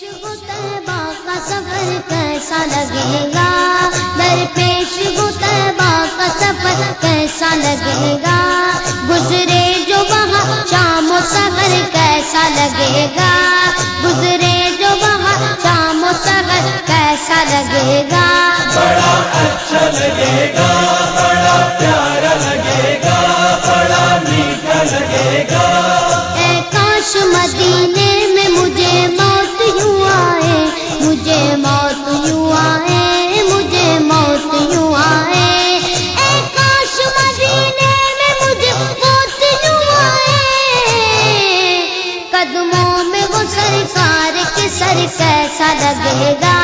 طیبہ کا سفر کیسا لگے گا؟ در پیش طیبہ کا سفر کیسا لگے گا؟ گزرے جو وہاں شام و سفر کیسا لگے گا؟ گزرے جو وہاں شام و سفر کیسا لگے گا؟ بڑا اچھا لگے گا، بڑا پیارا لگے گا، بڑا میٹھا لگے گا۔ سرکار کے سر کیسا لگے گا؟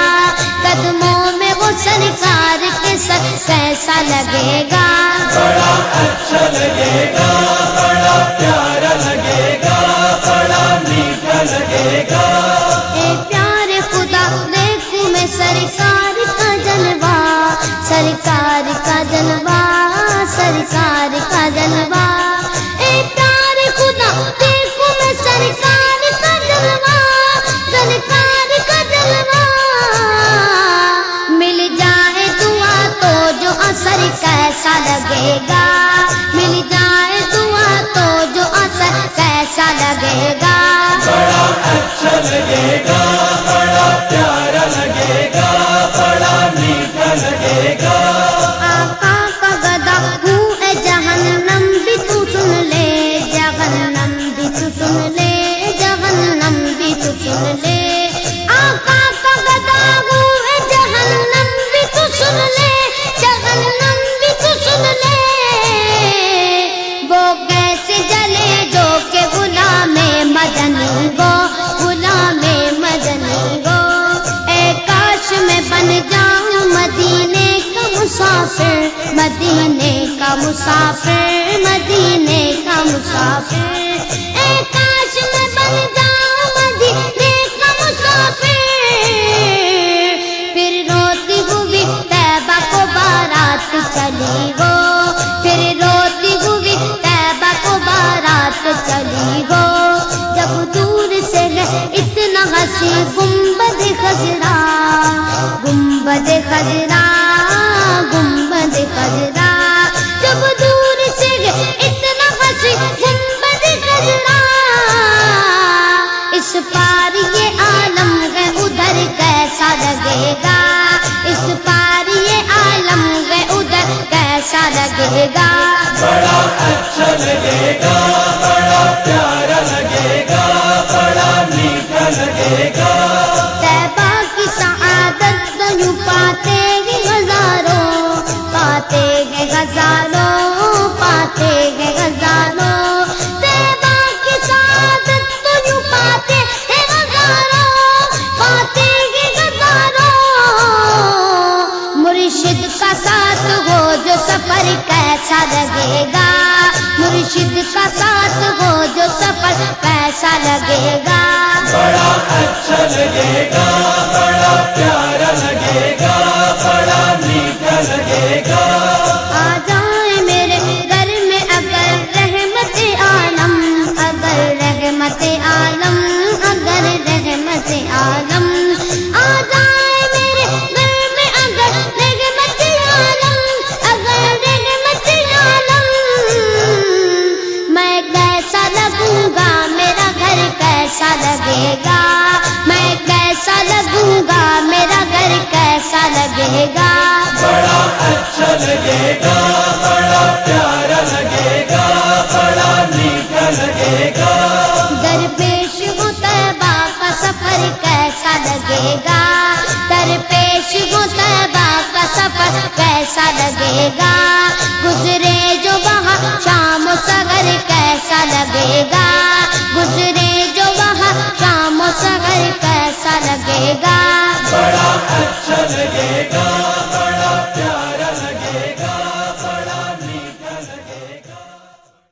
قدموں میں وہ سرکار کے سر کیسا لگے گا؟ بڑا اچھا لگے گا بڑا پیارا لگے گا بڑا میٹھا لگے گا۔ اے پیارے خدا دیکھوں میں سرکار لگے گا۔ مل جائے دعا تو جو اثر کیسا لگے گا۔ بڑا اچھا لگے گا، بڑا پیارا لگے گا، بڑا میٹھا لگے گا۔ مسافر، مدینے کا مسافر۔ اے کاش میں بن جاؤں مدینے کا مسافر۔ پھر روتی ہوئی تیبہ کو بارات چلی گو پھر روتی ہوئی تیبہ کو بارات چلی گو جب دور سے اتنا ہنسی گنبد کیسا گا۔ اس پار یہ عالم ہے ادھر کیسا لگے گا۔ بڑا اچھا لگے گا، بڑا پیارا لگے گا، بڑا میٹھا لگے گا۔ اچھا لگے گا مرشد کا ساتھ ہو جو سفر پیسہ لگے گا لگے گا؟ در پیش ہو طیبہ کا سفر کیسا لگے گا؟